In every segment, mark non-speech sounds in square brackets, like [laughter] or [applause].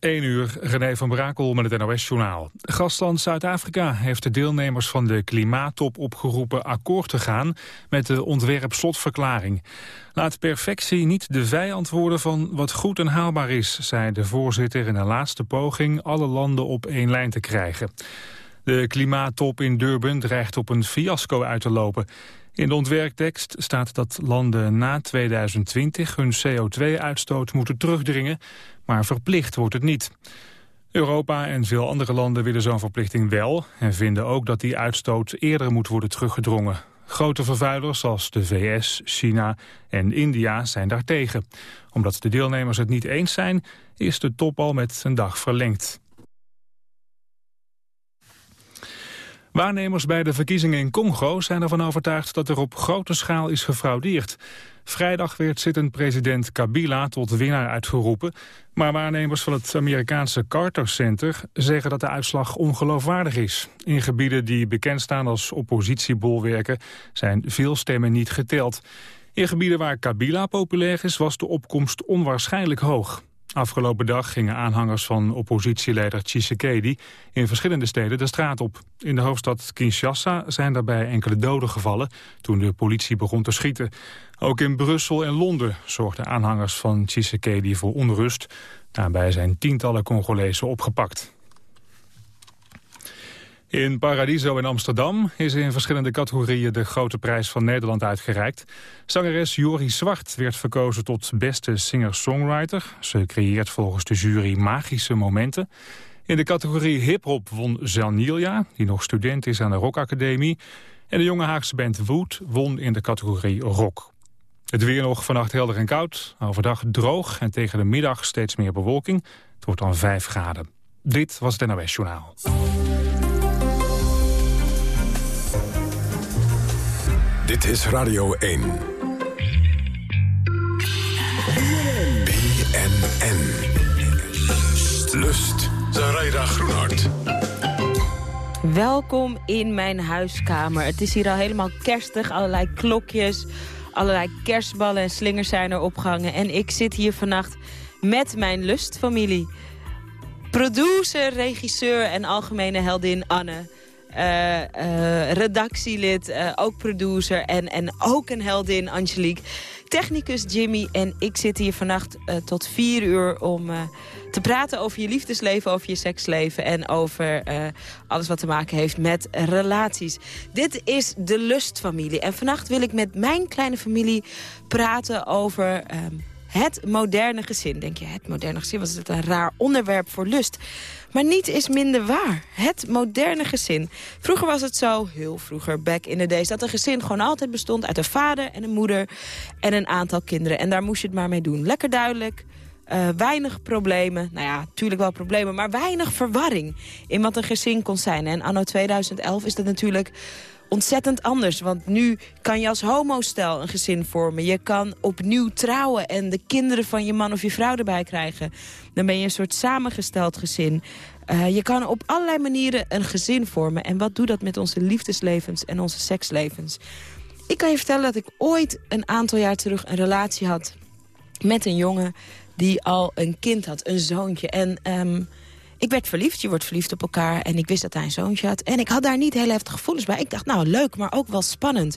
1 uur, René van Brakel met het NOS-journaal. Gastland Zuid-Afrika heeft de deelnemers van de klimaattop opgeroepen akkoord te gaan met de ontwerp-slotverklaring. Laat perfectie niet de vijand worden van wat goed en haalbaar is, zei de voorzitter in een laatste poging alle landen op één lijn te krijgen. De klimaattop in Durban dreigt op een fiasco uit te lopen. In de ontwerptekst staat dat landen na 2020 hun CO2-uitstoot moeten terugdringen, maar verplicht wordt het niet. Europa en veel andere landen willen zo'n verplichting wel... en vinden ook dat die uitstoot eerder moet worden teruggedrongen. Grote vervuilers zoals de VS, China en India zijn daartegen. Omdat de deelnemers het niet eens zijn, is de top al met een dag verlengd. Waarnemers bij de verkiezingen in Congo zijn ervan overtuigd dat er op grote schaal is gefraudeerd. Vrijdag werd zittend president Kabila tot winnaar uitgeroepen. Maar waarnemers van het Amerikaanse Carter Center zeggen dat de uitslag ongeloofwaardig is. In gebieden die bekend staan als oppositiebolwerken zijn veel stemmen niet geteld. In gebieden waar Kabila populair is was de opkomst onwaarschijnlijk hoog. Afgelopen dag gingen aanhangers van oppositieleider Tshisekedi in verschillende steden de straat op. In de hoofdstad Kinshasa zijn daarbij enkele doden gevallen toen de politie begon te schieten. Ook in Brussel en Londen zorgden aanhangers van Tshisekedi voor onrust. Daarbij zijn tientallen Congolezen opgepakt. In Paradiso in Amsterdam is in verschillende categorieën de grote prijs van Nederland uitgereikt. Zangeres Jori Zwart werd verkozen tot beste singer-songwriter. Ze creëert volgens de jury magische momenten. In de categorie hip-hop won Zanilia, die nog student is aan de Rock Academie. En de jonge Haagse band Wood won in de categorie rock. Het weer nog vannacht helder en koud. Overdag droog en tegen de middag steeds meer bewolking. Het wordt dan 5 graden. Dit was het NOS Journaal. Dit is Radio 1. BNN. Lust. Zaraida Groenhart. Welkom in mijn huiskamer. Het is hier al helemaal kerstig. Allerlei klokjes, allerlei kerstballen en slingers zijn er opgehangen. En ik zit hier vannacht met mijn lustfamilie. Producer, regisseur en algemene heldin Anne. Uh, uh, redactielid, uh, ook producer en, en ook een heldin Angelique. Technicus Jimmy en ik zit hier vannacht tot vier uur om te praten over je liefdesleven, over je seksleven... en over alles wat te maken heeft met relaties. Dit is de Lustfamilie en vannacht wil ik met mijn kleine familie praten over... Ehm, het moderne gezin. Denk je, het moderne gezin, was het een raar onderwerp voor lust. Maar niets is minder waar. Het moderne gezin. Vroeger was het zo, heel vroeger, back in the days... dat een gezin gewoon altijd bestond uit een vader en een moeder... en een aantal kinderen. En daar moest je het maar mee doen. Lekker duidelijk, uh, weinig problemen. Nou ja, natuurlijk wel problemen, maar weinig verwarring... in wat een gezin kon zijn. En anno 2011 is dat natuurlijk ontzettend anders. Want nu kan je als homostel een gezin vormen. Je kan opnieuw trouwen en de kinderen van je man of je vrouw erbij krijgen. Dan ben je een soort samengesteld gezin. Uh, je kan op allerlei manieren een gezin vormen. En wat doet dat met onze liefdeslevens en onze sekslevens? Ik kan je vertellen dat ik ooit een aantal jaar terug een relatie had met een jongen die al een kind had, een zoontje. En um, ik werd verliefd, je wordt verliefd op elkaar. En ik wist dat hij een zoontje had. En ik had daar niet heel heftige gevoelens bij. Ik dacht, nou leuk, maar ook wel spannend.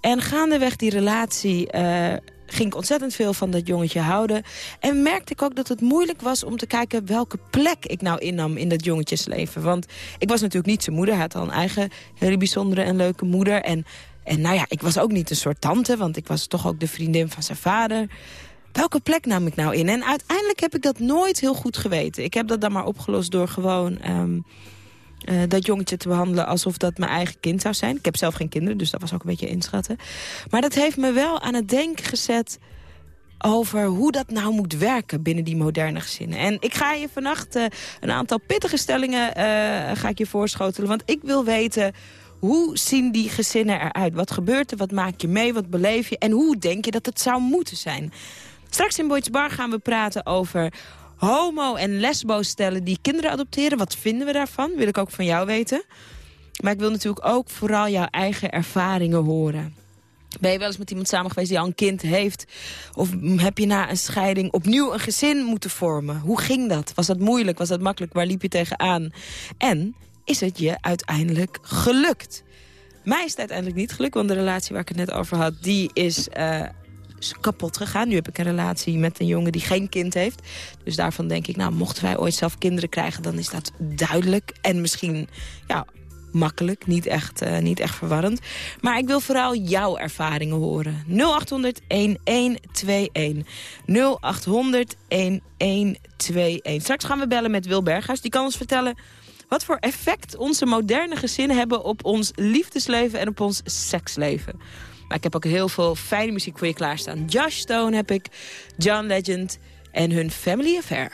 En gaandeweg die relatie uh, ging ik ontzettend veel van dat jongetje houden. En merkte ik ook dat het moeilijk was om te kijken welke plek ik nou innam in dat jongetjesleven. Want ik was natuurlijk niet zijn moeder. Hij had al een eigen hele bijzondere en leuke moeder. En, en nou ja, ik was ook niet een soort tante, want ik was toch ook de vriendin van zijn vader welke plek nam ik nou in? En uiteindelijk heb ik dat nooit heel goed geweten. Ik heb dat dan maar opgelost door gewoon... Ehm, eh, dat jongetje te behandelen alsof dat mijn eigen kind zou zijn. Ik heb zelf geen kinderen, dus dat was ook een beetje inschatten. Maar dat heeft me wel aan het denken gezet over hoe dat nou moet werken binnen die moderne gezinnen. En ik ga je vannacht uh, een aantal pittige stellingen uh, ga ik je voorschotelen. Want ik wil weten, hoe zien die gezinnen eruit? Wat gebeurt er? Wat maak je mee? Wat beleef je? En hoe denk je dat het zou moeten zijn? Straks in Boyd's Bar gaan we praten over homo- en lesbo-stellen die kinderen adopteren. Wat vinden we daarvan? Wil ik ook van jou weten. Maar ik wil natuurlijk ook vooral jouw eigen ervaringen horen. Ben je wel eens met iemand samen geweest die al een kind heeft? Of heb je na een scheiding opnieuw een gezin moeten vormen? Hoe ging dat? Was dat moeilijk? Was dat makkelijk? Waar liep je tegenaan? En is het je uiteindelijk gelukt? Mij is het uiteindelijk niet gelukt, want de relatie waar ik het net over had... die is uh, kapot gegaan. Nu heb ik een relatie met een jongen die geen kind heeft. Dus daarvan denk ik, nou, mochten wij ooit zelf kinderen krijgen... dan is dat duidelijk en misschien ja, makkelijk, niet echt, uh, niet echt verwarrend. Maar ik wil vooral jouw ervaringen horen. 0800-1121. 0800-1121. Straks gaan we bellen met Wil Berghuis. Die kan ons vertellen wat voor effect onze moderne gezinnen hebben... op ons liefdesleven en op ons seksleven. Maar ik heb ook heel veel fijne muziek voor je klaarstaan. Josh Stone heb ik, John Legend en hun Family Affair.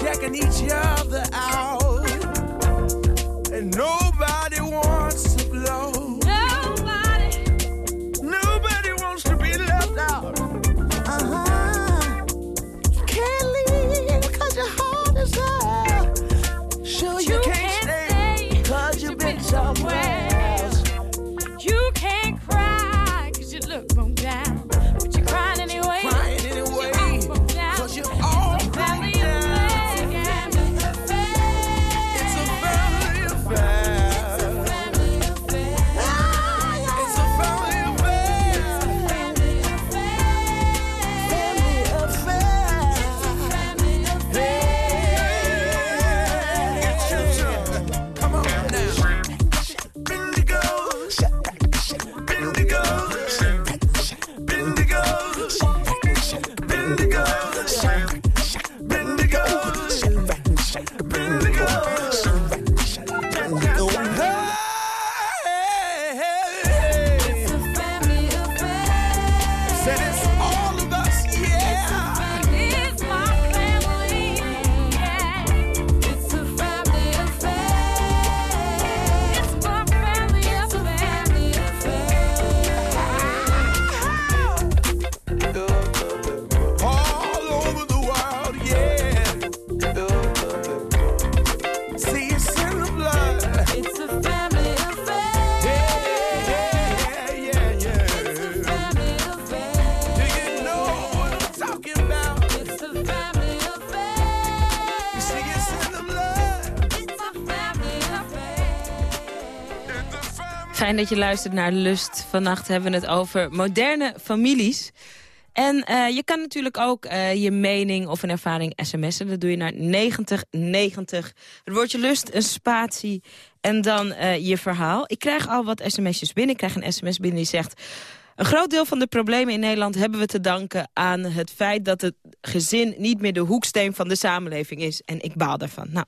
checking each other out. And nobody wants dat je luistert naar Lust. Vannacht hebben we het over moderne families. En uh, je kan natuurlijk ook uh, je mening of een ervaring sms'en. Dat doe je naar 9090. Het woordje lust, een spatie en dan uh, je verhaal. Ik krijg al wat sms'jes binnen. Ik krijg een sms binnen die zegt... Een groot deel van de problemen in Nederland hebben we te danken aan het feit dat het gezin niet meer de hoeksteen van de samenleving is. En ik baal daarvan. Nou,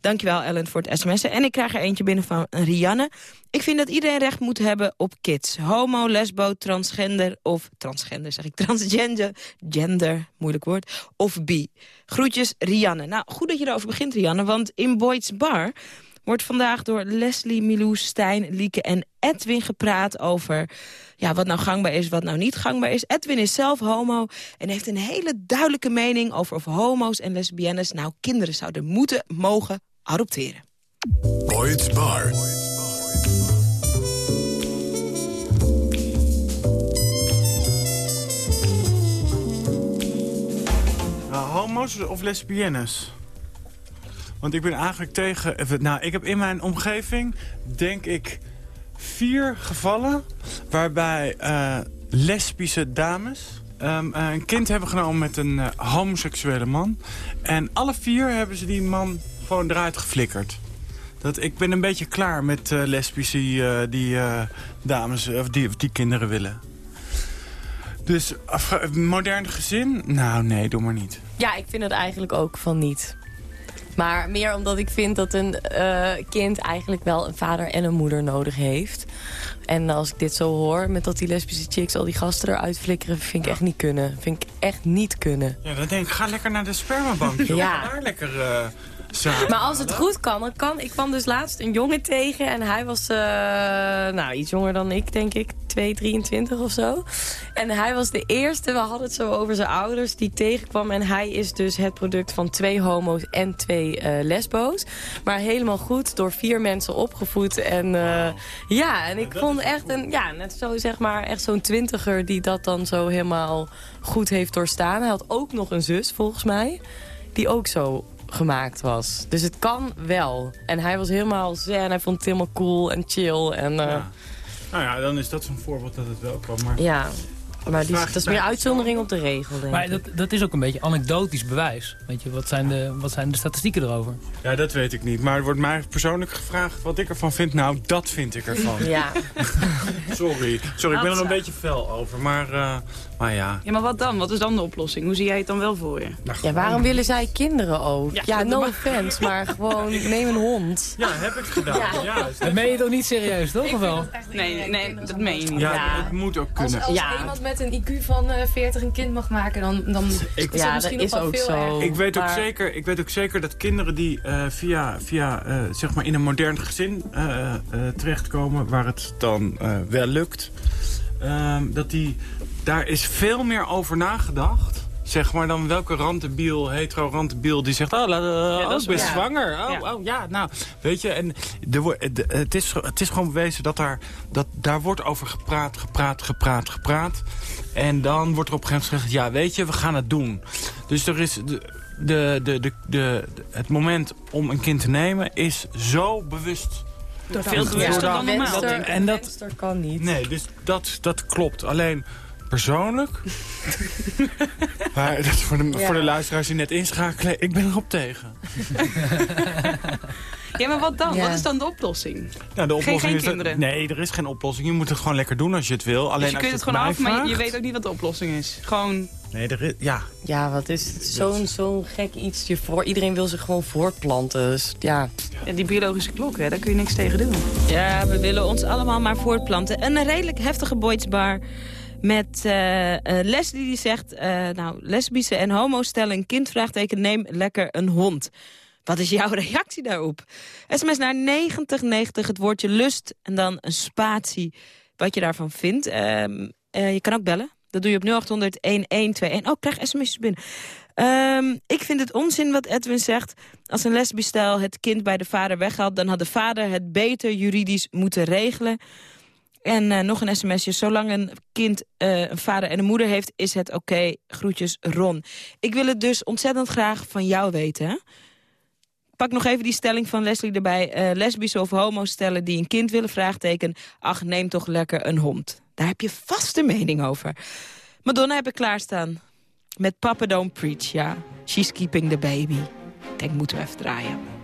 dankjewel Ellen voor het sms'en. En ik krijg er eentje binnen van Rianne. Ik vind dat iedereen recht moet hebben op kids. Homo, lesbo, transgender of... Transgender zeg ik, transgender, gender, moeilijk woord. Of bi. Groetjes, Rianne. Nou, goed dat je erover begint, Rianne, want in Boyd's Bar wordt vandaag door Leslie, Milou, Stijn, Lieke en Edwin gepraat over ja, wat nou gangbaar is, wat nou niet gangbaar is. Edwin is zelf homo en heeft een hele duidelijke mening over of homo's en lesbiennes nou kinderen zouden moeten, mogen adopteren. Boyd's Bar. Nou, homo's of lesbiennes? Want ik ben eigenlijk tegen... Nou, ik heb in mijn omgeving, denk ik, vier gevallen... waarbij uh, lesbische dames um, een kind hebben genomen met een homoseksuele man. En alle vier hebben ze die man gewoon eruit geflikkerd. Dat, ik ben een beetje klaar met lesbische die dames of die, die kinderen willen. Dus modern gezin? Nou, nee, doe maar niet. Ja, ik vind het eigenlijk ook van niet. Maar meer omdat ik vind dat een uh, kind eigenlijk wel een vader en een moeder nodig heeft. En als ik dit zo hoor, met dat die lesbische chicks al die gasten eruit flikkeren... vind ik echt niet kunnen. Vind ik echt niet kunnen. Ja, dan denk ik, ga lekker naar de spermabank, joh. ja. Ga daar lekker... Uh... Maar als het goed kan, dan kan... Ik kwam dus laatst een jongen tegen en hij was uh, nou, iets jonger dan ik, denk ik. 2, 23 of zo. En hij was de eerste, we hadden het zo over zijn ouders, die tegenkwam. En hij is dus het product van twee homo's en twee uh, lesbo's. Maar helemaal goed, door vier mensen opgevoed. En uh, ja, en ik vond echt een, ja, net zo zeg maar, echt zo'n twintiger die dat dan zo helemaal goed heeft doorstaan. Hij had ook nog een zus, volgens mij, die ook zo gemaakt was. Dus het kan wel. En hij was helemaal zen, hij vond het helemaal cool en chill. En, uh, ja. Nou ja, dan is dat zo'n voorbeeld dat het wel kan. Maar... Ja, maar die, dat is meer uitzondering op de regel, denk Maar dat, dat is ook een beetje anekdotisch bewijs. Weet je, wat zijn, de, wat zijn de statistieken erover? Ja, dat weet ik niet. Maar er wordt mij persoonlijk gevraagd wat ik ervan vind. Nou, dat vind ik ervan. Ja. [laughs] Sorry. Sorry, ik ben er een beetje fel over. Maar, uh, maar ja. Ja, maar wat dan? Wat is dan de oplossing? Hoe zie jij het dan wel voor je? Nou, ja, waarom willen zij kinderen ook? Ja, ja no offense, maar [laughs] gewoon neem een hond. Ja, heb ik gedaan. Ja. ja dat meen je toch niet serieus, toch? Of wel? Nee, nee, dat meen je niet. Ja, het moet ook kunnen. Als, als iemand met een IQ van uh, 40 een kind mag maken, dan, dan ik, is dat misschien dat is nog ook veel zo. Ik weet, ook zeker, ik weet ook zeker dat kinderen die uh, via, via uh, zeg maar in een modern gezin uh, terechtkomen... waar het dan wel lukt, ehm, dat die, daar is veel meer over nagedacht zeg maar dan welke rantebiel, hetero rantebiel die zegt, oh, la, ja, oh, ik ben zwanger. Oh, ja. oh, ja, nou, weet je, en de, het, is, het is gewoon bewezen dat daar, dat daar wordt over gepraat, gepraat, gepraat, gepraat. En dan wordt er op een gegeven moment gezegd, ja, weet je, we gaan het doen. Dus er is, de, de, de, de, de, het moment om een kind te nemen is zo bewust veel bewuster dan normaal. En dat kan niet. Nee, dus dat, dat klopt. Alleen persoonlijk. [laughs] maar dat is voor de, voor de luisteraars die net inschakelen. Ik ben erop tegen. [laughs] Ja, maar wat dan? Wat is dan de oplossing? Nou, de oplossing geen, geen is kinderen? nee, er is geen oplossing. Je moet het gewoon lekker doen als je het wil. Alleen dus je kunt het gewoon af, maar je, weet ook niet wat de oplossing is. Gewoon... Nee, er is, ja. Ja, wat is het? Zo'n zo'n gek iets. Voor, iedereen wil zich gewoon voortplanten. Dus, ja. ja. Die biologische klok, hè, daar kun je niks tegen doen. Ja, we willen ons allemaal maar voortplanten. Een redelijk heftige boysbar met uh, Leslie die zegt... Uh, nou, lesbische en homo stellen een kind, vraagteken, neem lekker een hond. Wat is jouw [laughs] reactie daarop? SMS naar 9090, het woordje lust en dan een spatie. Wat je daarvan vindt. Ehm, je kan ook bellen. Dat doe je op 0800-1121. Oh, ik krijg sms'jes binnen. Um, ik vind het onzin wat Edwin zegt. Als een lesbisch stel het kind bij de vader weghaalt... dan had de vader het beter juridisch moeten regelen. En uh, nog een sms'je. Zolang een kind uh, een vader en een moeder heeft, is het oké. Groetjes, Ron. Ik wil het dus ontzettend graag van jou weten. Pak nog even die stelling van Leslie erbij. Uh, lesbische of homo stellen die een kind willen, vraagteken. Ach, neem toch lekker een hond. Daar heb je vast een mening over. Madonna heb ik klaarstaan. Met Papa Don't Preach, ja. She's keeping the baby. Ik denk, moeten we even draaien.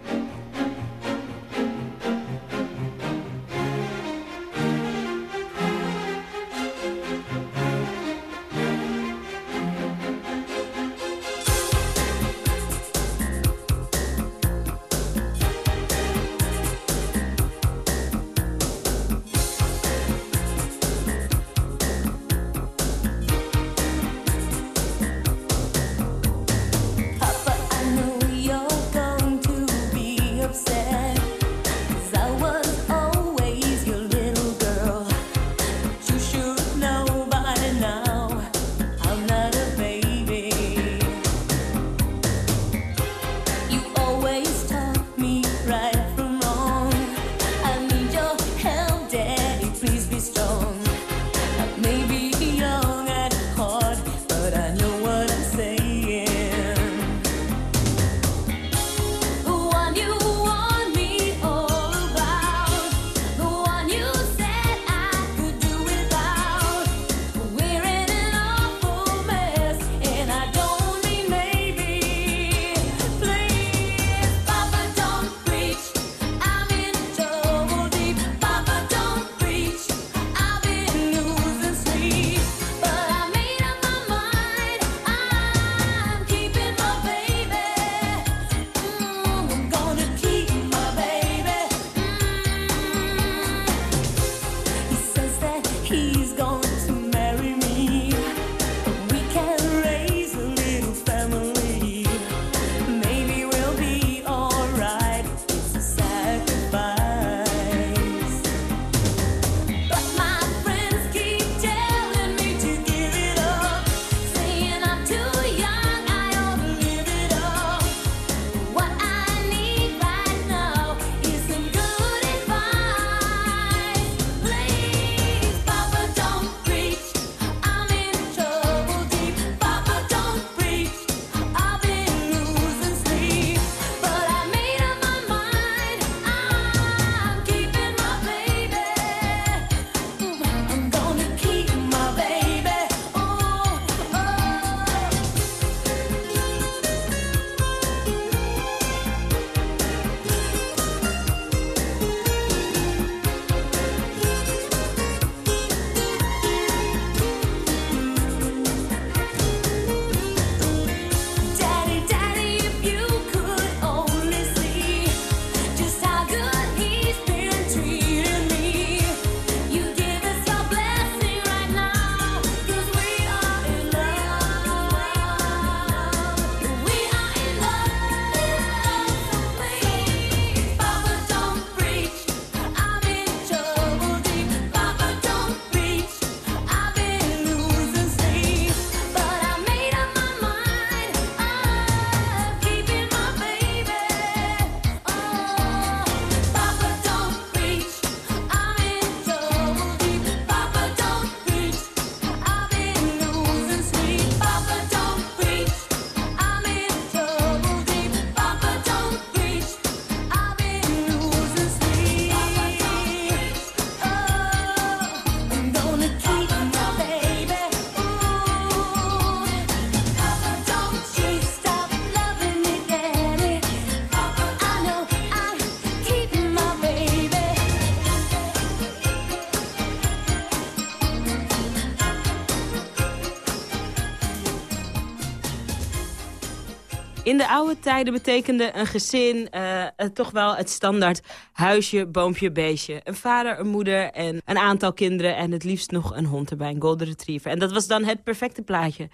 In de oude tijden betekende een gezin uh, toch wel het standaard huisje, boompje, beestje. Een vader, een moeder en een aantal kinderen en het liefst nog een hond erbij, een golden retriever. En dat was dan het perfecte plaatje.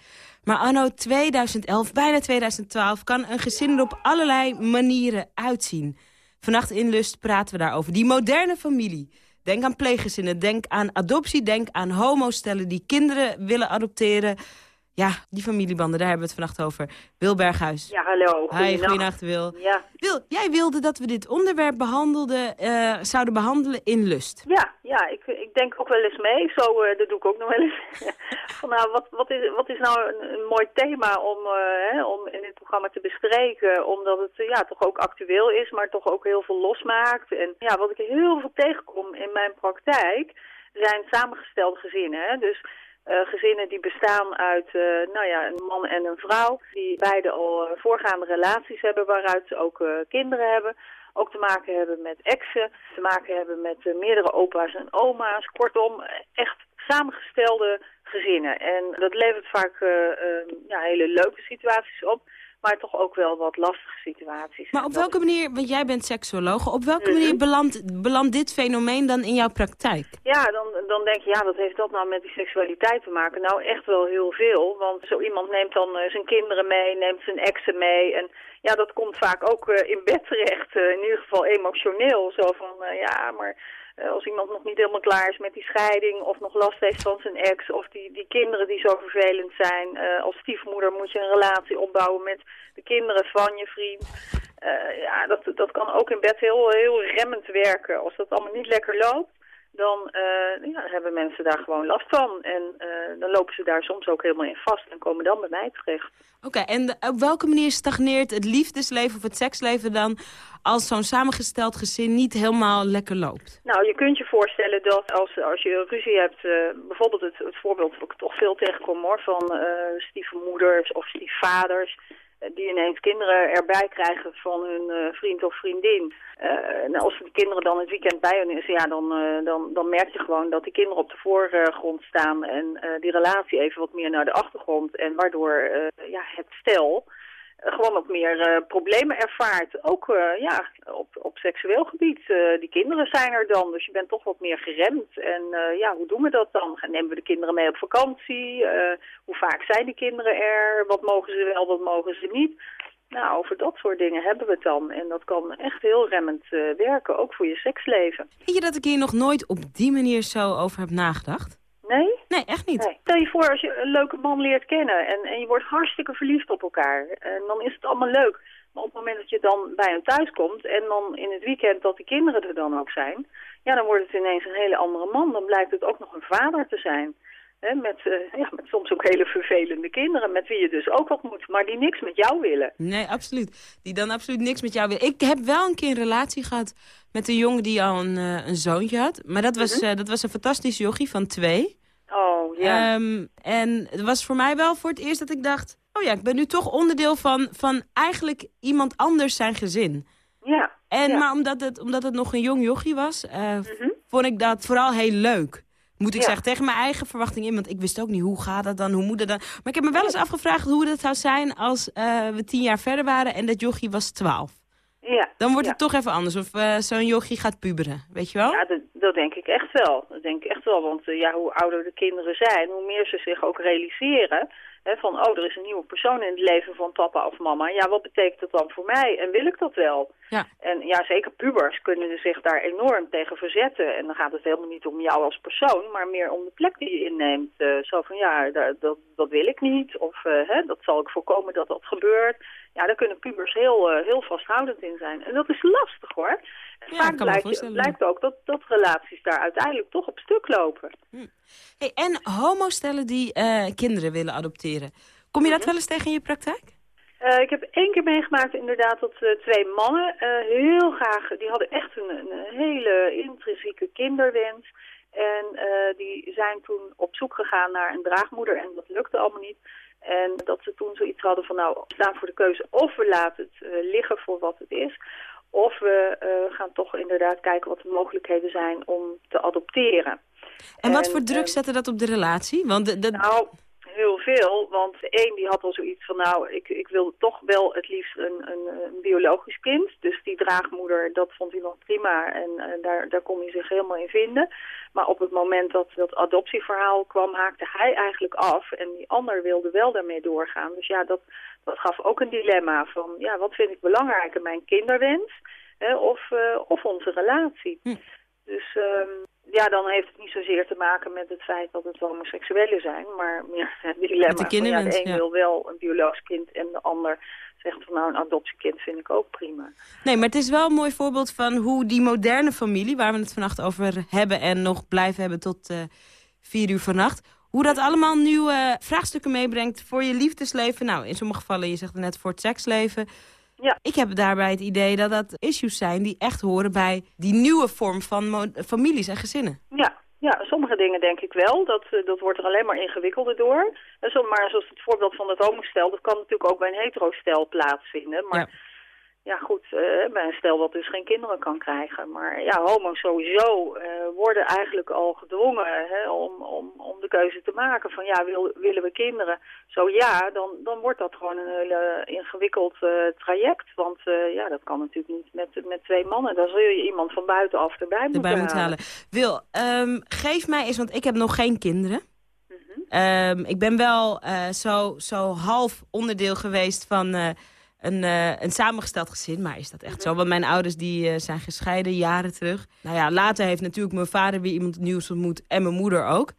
Maar anno 2011, bijna 2012, kan een gezin er op allerlei manieren uitzien. Vannacht in Lust praten we daarover. Die moderne familie. Denk aan pleeggezinnen, denk aan adoptie, denk aan homostellen die kinderen willen adopteren. Ja, die familiebanden, daar hebben we het vannacht over. Wil Berghuis. Ja, hallo. Hi, goedenacht Wil. Ja. Wil, jij wilde dat we dit onderwerp behandelden, uh, zouden behandelen in lust. Ja, ja ik, ik denk ook wel eens mee. Zo, uh, dat doe ik ook nog wel eens. [laughs] Van, nou, wat, wat, is, wat is nou een, een mooi thema om, uh, hè, om in dit programma te bespreken? Omdat het ja, toch ook actueel is, maar toch ook heel veel losmaakt. En ja, wat ik heel veel tegenkom in mijn praktijk zijn samengestelde gezinnen. Hè? Dus uh, gezinnen die bestaan uit uh, nou ja, een man en een vrouw. Die beide al uh, voorgaande relaties hebben waaruit ze ook kinderen hebben. Ook te maken hebben met exen. Te maken hebben met meerdere opa's en oma's. Kortom, echt samengestelde gezinnen. En dat levert vaak ja, hele leuke situaties op maar toch ook wel wat lastige situaties. Maar op welke manier, want jij bent seksuoloog, op welke mhm. manier belandt, belandt dit fenomeen dan in jouw praktijk? Ja, dan, dan denk je, ja, wat heeft dat nou met die seksualiteit te maken? Nou, echt wel heel veel, want zo iemand neemt dan uh, zijn kinderen mee, neemt zijn exen mee en ja, dat komt vaak ook uh, in bed terecht, uh, in ieder geval emotioneel. Zo van, ja, maar als iemand nog niet helemaal klaar is met die scheiding of nog last heeft van zijn ex of die, die kinderen die zo vervelend zijn. Uh, als stiefmoeder moet je een relatie opbouwen met de kinderen van je vriend. Uh, ja, dat, dat kan ook in bed heel, heel remmend werken. Als dat allemaal niet lekker loopt, dan ja, hebben mensen daar gewoon last van. En dan lopen ze daar soms ook helemaal in vast en komen dan bij mij terecht. Oké, en op welke manier stagneert het liefdesleven of het seksleven dan als zo'n samengesteld gezin niet helemaal lekker loopt? Nou, je kunt je voorstellen dat als, als je ruzie hebt, uh, bijvoorbeeld het, het voorbeeld wat ik toch veel tegenkom hoor, van stiefmoeders of stiefvaders, die ineens kinderen erbij krijgen van hun vriend of vriendin. en als de kinderen dan het weekend bij hen is, ja, dan, dan, dan merk je gewoon dat die kinderen op de voorgrond staan en die relatie even wat meer naar de achtergrond. En waardoor ja, het stel gewoon ook meer uh, problemen ervaart. Ook uh, ja, op, op seksueel gebied. Uh, die kinderen zijn er dan, dus je bent toch wat meer geremd. En ja, hoe doen we dat dan? Nemen we de kinderen mee op vakantie? hoe vaak zijn die kinderen er? Wat mogen ze wel, wat mogen ze niet? Nou, over dat soort dingen hebben we het dan. En dat kan echt heel remmend werken, ook voor je seksleven. Weet je dat ik hier nog nooit op die manier zo over heb nagedacht? Nee? Nee, echt niet. Nee. Stel je voor als je een leuke man leert kennen en, en je wordt hartstikke verliefd op elkaar. En dan is het allemaal leuk. Maar op het moment dat je dan bij hem thuis komt en dan in het weekend dat die kinderen er dan ook zijn... ja, dan wordt het ineens een hele andere man. Dan blijkt het ook nog een vader te zijn. Met, uh, ja, met soms ook hele vervelende kinderen, met wie je dus ook wat moet, maar die niks met jou willen. Nee, absoluut. Die dan absoluut niks met jou willen. Ik heb wel een keer een relatie gehad met een jongen die al een, uh, een zoontje had. Maar dat was, uh, dat was een fantastisch jochie van twee. Oh, ja. Um, en het was voor mij wel voor het eerst dat ik dacht... oh ja, ik ben nu toch onderdeel van, van eigenlijk iemand anders zijn gezin. Ja. En, Maar omdat het, omdat het nog een jong jochie was, mm -hmm. vond ik dat vooral heel leuk. Moet ik ja. zeggen, tegen mijn eigen verwachting in. Want ik wist ook niet, hoe gaat dat dan, hoe moet dat dan? Maar ik heb me wel eens afgevraagd hoe dat zou zijn als uh, we tien jaar verder waren en dat jochie was twaalf. Ja. Dan wordt ja. het toch even anders. Of uh, zo'n jochie gaat puberen, weet je wel? Ja, dat, dat, denk ik echt wel. Dat denk ik echt wel. Want uh, ja, hoe ouder de kinderen zijn, hoe meer ze zich ook realiseren... Hè, van, oh, er is een nieuwe persoon in het leven van papa of mama. Ja, wat betekent dat dan voor mij? En wil ik dat wel? Ja. En ja, zeker pubers kunnen zich daar enorm tegen verzetten. En dan gaat het helemaal niet om jou als persoon, maar meer om de plek die je inneemt. Uh, zo van, ja, dat, dat, dat wil ik niet. Of uh, hè, dat zal ik voorkomen dat dat gebeurt. Ja, daar kunnen pubers heel, uh, heel vasthoudend in zijn. En dat is lastig hoor. Ja, Vaak blijkt, blijkt ook dat, dat relaties daar uiteindelijk toch op stuk lopen. Hm. Hey, en homostellen die uh, kinderen willen adopteren. Kom je dat wel eens tegen in je praktijk? Uh, ik heb één keer meegemaakt inderdaad dat uh, twee mannen heel graag... die hadden echt een, een hele intrinsieke kinderwens. En die zijn toen op zoek gegaan naar een draagmoeder en dat lukte allemaal niet. En dat ze toen zoiets hadden van nou, we staan voor de keuze of we laten het liggen voor wat het is... Of we uh, gaan toch inderdaad kijken wat de mogelijkheden zijn om te adopteren. En, en wat voor druk uh, zette dat op de relatie? Want de, de... Nou, heel veel. Want één die had al zoiets van, nou, ik, ik wil toch wel het liefst een, een, een biologisch kind. Dus die draagmoeder, dat vond hij nog prima en uh, daar, daar kon hij zich helemaal in vinden. Maar op het moment dat dat adoptieverhaal kwam, haakte hij eigenlijk af. En die ander wilde wel daarmee doorgaan. Dus ja, dat, dat gaf ook een dilemma van, ja, wat vind ik belangrijker, mijn kinderwens hè, of, uh, of onze relatie. Hm. Dus um, ja, dan heeft het niet zozeer te maken met het feit dat het homoseksuelen zijn, maar meer [laughs] het dilemma de ja, de een wil wel een biologisch kind en de ander zegt van nou een adoptiekind vind ik ook prima. Nee, maar het is wel een mooi voorbeeld van hoe die moderne familie, waar we het vannacht over hebben en nog blijven hebben tot uh, vier uur vannacht, hoe dat allemaal nieuwe vraagstukken meebrengt voor je liefdesleven. Nou, in sommige gevallen, je zegt het net, voor het seksleven. Ja. Ik heb daarbij het idee dat dat issues zijn die echt horen bij die nieuwe vorm van families en gezinnen. Ja, ja, sommige dingen denk ik wel. Dat, eh, dat wordt er alleen maar ingewikkelder door. Maar zoals het voorbeeld van het homostel, dat kan natuurlijk ook bij een heterostel plaatsvinden. Maar ja goed, uh, bij een stel dat dus geen kinderen kan krijgen. Maar ja, homo's sowieso uh, worden eigenlijk al gedwongen hè, om, om, om de keuze te maken van ja, wil, willen we kinderen? Zo ja, dan, dan wordt dat gewoon een hele ingewikkeld uh, traject. Want ja, dat kan natuurlijk niet met, met twee mannen. Dan zul je iemand van buitenaf erbij moeten, erbij moeten halen. Wil, um, geef mij eens, want ik heb nog geen kinderen. Um, ik ben wel zo, zo half onderdeel geweest van een, uh, een samengesteld gezin. Maar is dat echt zo? Want mijn ouders die, uh, zijn gescheiden jaren terug. Nou ja, later heeft natuurlijk mijn vader weer iemand nieuws ontmoet. En mijn moeder ook.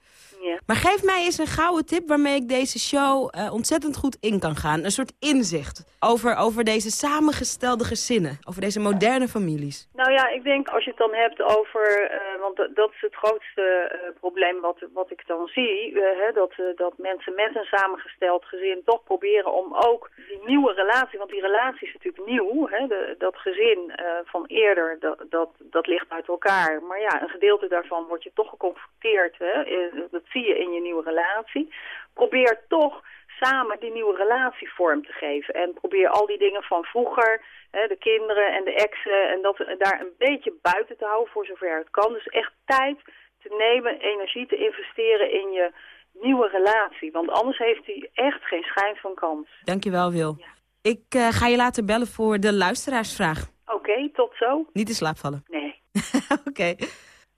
Ja. Maar geef mij eens een gouden tip waarmee ik deze show uh, ontzettend goed in kan gaan. Een soort inzicht over, over deze samengestelde gezinnen. Over deze moderne families. Nou ja, ik denk als je het dan hebt over... Uh, want dat is het grootste uh, probleem wat, wat ik dan zie. Hè, dat, dat mensen met een samengesteld gezin toch proberen om ook die nieuwe relatie... Want die relatie is natuurlijk nieuw. Hè, de, dat gezin van eerder, dat, dat, dat ligt uit elkaar. Maar ja, een gedeelte daarvan wordt je toch geconfronteerd. Hè, dat zie je in je nieuwe relatie. Probeer toch samen die nieuwe relatie vorm te geven. En probeer al die dingen van vroeger, hè, de kinderen en de exen... en dat daar een beetje buiten te houden voor zover het kan. Dus echt tijd te nemen, energie te investeren in je nieuwe relatie. Want anders heeft hij echt geen schijn van kans. Dankjewel, Wil. Ja. Ik uh, ga je later bellen voor de luisteraarsvraag. Oké, okay, tot zo. Niet in slaap vallen. Nee. [laughs] Oké. Okay.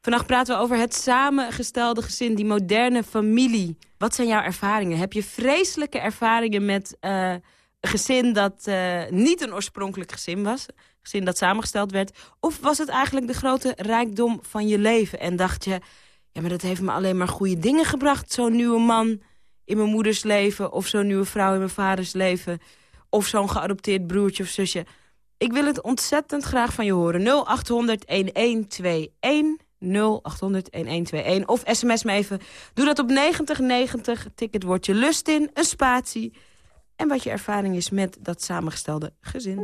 Vannacht praten we over het samengestelde gezin, die moderne familie. Wat zijn jouw ervaringen? Heb je vreselijke ervaringen met uh, een gezin dat uh, niet een oorspronkelijk gezin was? Een gezin dat samengesteld werd? Of was het eigenlijk de grote rijkdom van je leven? En dacht je, ja, maar dat heeft me alleen maar goede dingen gebracht. Zo'n nieuwe man in mijn moeders leven. Of zo'n nieuwe vrouw in mijn vaders leven. Of zo'n geadopteerd broertje of zusje. Ik wil het ontzettend graag van je horen. 0800 1121 0800 1121 of sms me even. Doe dat op 9090, tik het woordje lust in, een spatie... en wat je ervaring is met dat samengestelde gezin.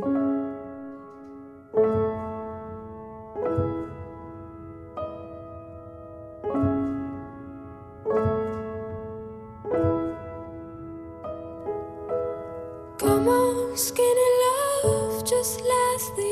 Come on, skinny love, just last the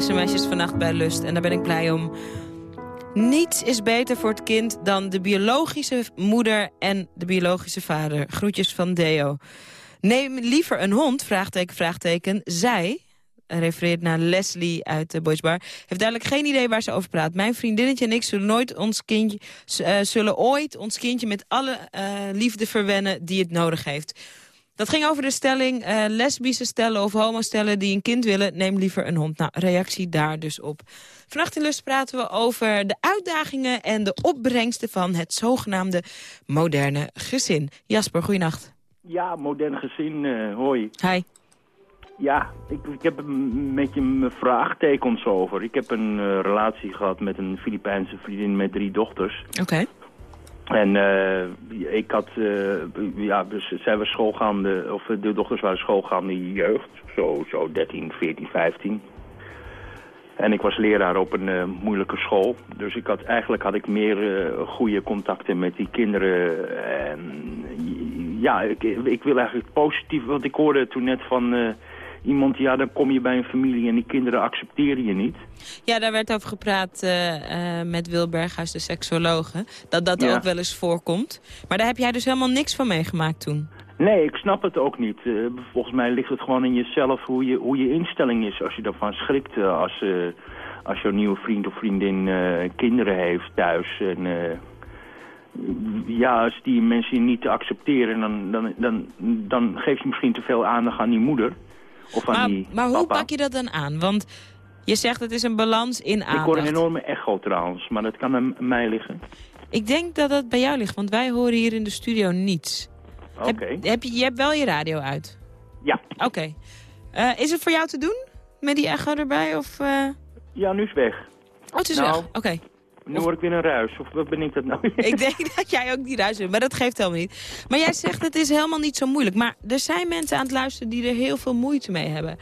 Sms'jes vannacht bij Lust. En daar ben ik blij om. Niets is beter voor het kind dan de biologische moeder en de biologische vader. Groetjes van Deo. Neem liever een hond, vraagteken, vraagteken. Zij, refereert naar Leslie uit de Boys Bar... heeft duidelijk geen idee waar ze over praat. Mijn vriendinnetje en ik zullen, nooit ons kindje, uh, zullen ooit ons kindje met alle uh, liefde verwennen die het nodig heeft. Dat ging over de stelling, uh, lesbische stellen of homostellen die een kind willen, neem liever een hond. Nou, reactie daar dus op. Vannacht in Lust praten we over de uitdagingen en de opbrengsten van het zogenaamde moderne gezin. Jasper, goeienacht. Ja, modern gezin, uh, hoi. Hi. Ja, ik, ik heb een beetje mijn vraagtekens over. Ik heb een uh, relatie gehad met een Filipijnse vriendin met drie dochters. Oké. Okay. En uh, ik had, uh, ja, dus zij was schoolgaande, of de dochters waren schoolgaande jeugd, zo, zo 13, 14, 15. En ik was leraar op een uh, moeilijke school. Dus ik had, eigenlijk had ik meer goede contacten met die kinderen. En ja, ik, ik wil eigenlijk positief, want ik hoorde toen net van iemand, ja, dan kom je bij een familie en die kinderen accepteren je niet. Ja, daar werd over gepraat uh, uh, met Wil Berghuis, de seksologe. Dat dat ja. ook wel eens voorkomt. Maar daar heb jij dus helemaal niks van meegemaakt toen? Nee, ik snap het ook niet. Uh, volgens mij ligt het gewoon in jezelf hoe je, hoe je instelling is. Als je daarvan schrikt, als, als jouw nieuwe vriend of vriendin kinderen heeft thuis... En, ja, als die mensen niet accepteren, dan, dan, dan, dan geef je misschien te veel aandacht aan die moeder. Of maar, die maar hoe papa. pak je dat dan aan? Want je zegt het is een balans in aandacht. Ik hoor een enorme echo trouwens, maar dat kan aan mij liggen. Ik denk dat dat bij jou ligt, want wij horen hier in de studio niets. Oké. Okay. Heb, heb, je, je hebt wel je radio uit? Ja. Oké. Okay. Uh, is het voor jou te doen? Met die echo erbij? Of, uh... Ja, nu is weg. Oh, het is nou, weg. Oké. Okay. Nu hoor ik weer een ruis, of wat ben ik dat nou? ik denk [laughs] dat jij ook die ruis hebt, maar dat geeft helemaal niet. Maar jij zegt het is helemaal niet zo moeilijk. Maar er zijn mensen aan het luisteren die er heel veel moeite mee hebben.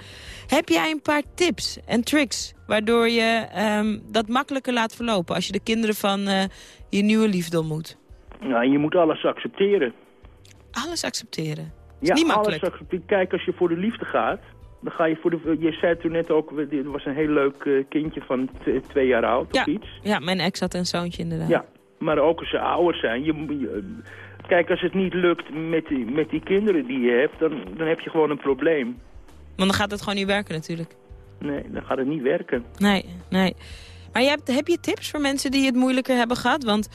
Heb jij een paar tips en tricks waardoor je um, dat makkelijker laat verlopen... als je de kinderen van uh, je nieuwe liefde ontmoet? Nou, je moet alles accepteren. Alles accepteren? Ja, niet makkelijk. alles accepteren. Kijk, als je voor de liefde gaat... Dan ga je voor de... Je zei toen net ook, er was een heel leuk uh, kindje van twee jaar oud ja, of iets. Ja, mijn ex had een zoontje inderdaad. Ja, maar ook als ze ouder zijn. Je, je, kijk, als het niet lukt met die, met die kinderen die je hebt, dan, dan heb je gewoon een probleem. Want dan gaat het gewoon niet werken natuurlijk. Nee, dan gaat het niet werken. Nee, nee. Maar je hebt, heb je tips voor mensen die het moeilijker hebben gehad? Want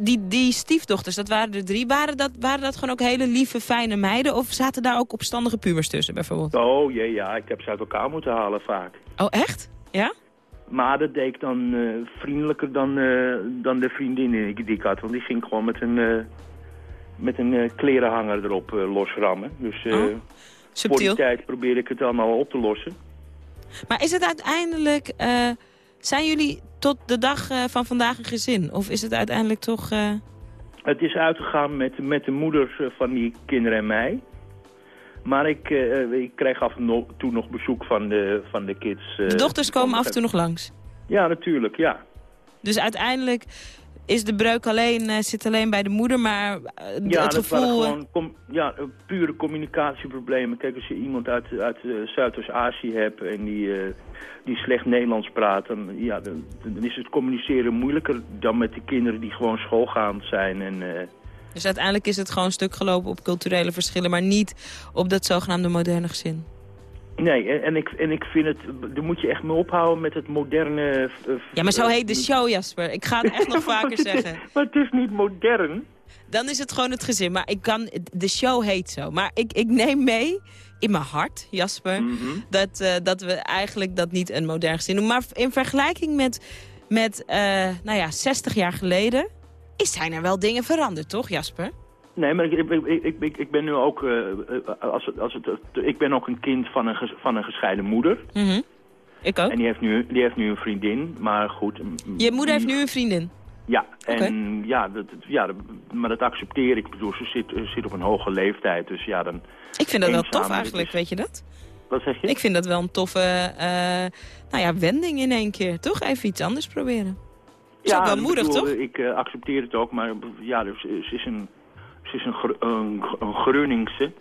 die, die stiefdochters, dat waren er drie. Waren dat, waren dat gewoon ook hele lieve, fijne meiden? Of zaten daar ook opstandige pubers tussen bijvoorbeeld? Oh jee, ja, ik heb ze uit elkaar moeten halen vaak. Oh echt? Ja? Maar dat deed ik dan uh, vriendelijker dan, uh, dan de vriendin die ik had. Want die ging gewoon met een, uh, met een klerenhanger erop losrammen. Dus oh, voor die tijd probeerde ik het allemaal op te lossen. Maar is het uiteindelijk... zijn jullie tot de dag uh, van vandaag een gezin? Of is het uiteindelijk toch... Uh... Het is uitgegaan met, met de moeders van die kinderen en mij. Maar ik, uh, ik krijg af en toe nog bezoek van de, van de kids. de dochters komen af en toe nog langs? Ja, natuurlijk, ja. Dus uiteindelijk is de breuk alleen, uh, zit alleen bij de moeder, maar uh, ja, het gevoel... Ja, gewoon com ja, pure communicatieproblemen. Kijk, als je iemand uit, uit Zuidoost-Azië hebt en die, die slecht Nederlands praat... Dan, ja, dan, dan, is het communiceren moeilijker dan met de kinderen die gewoon schoolgaand zijn. En Dus uiteindelijk is het gewoon stuk gelopen op culturele verschillen... maar niet op dat zogenaamde moderne gezin. Nee, en, ik, en ik vind het... Dan moet je echt mee ophouden met het moderne... ja, maar zo heet de show, Jasper. Ik ga het echt nog [laughs] vaker zeggen. Maar het is niet modern. Dan is het gewoon het gezin. Maar ik kan... De show heet zo. Maar ik, ik neem mee in mijn hart, Jasper... Mhm. dat, uh, dat we eigenlijk dat niet een modern gezin doen. Maar in vergelijking met, met uh, nou ja, 60 jaar geleden... Is zijn er wel dingen veranderd, toch, Jasper? Nee, maar ik, ik, ik, ik ben nu ook, uh, als het, als het, ik ben ook een kind van een, van een gescheiden moeder. Mm -hmm. Ik ook. En die heeft, nu, die heeft nu een vriendin, maar goed. Je moeder heeft nu een vriendin? Ja, en okay. ja, dat, ja, maar dat accepteer ik. Ik bedoel, ze zit, zit op een hoge leeftijd, dus ja, dan... Ik vind dat wel tof eigenlijk, is... weet je dat? Wat zeg je? Ik vind dat wel een toffe, uh, nou ja, wending in één keer. Toch even iets anders proberen. Is ja, wel moedig, bedoel, toch? Ik uh, accepteer het ook, maar ja, dus, ze is een, ze is een, een, een Groningse.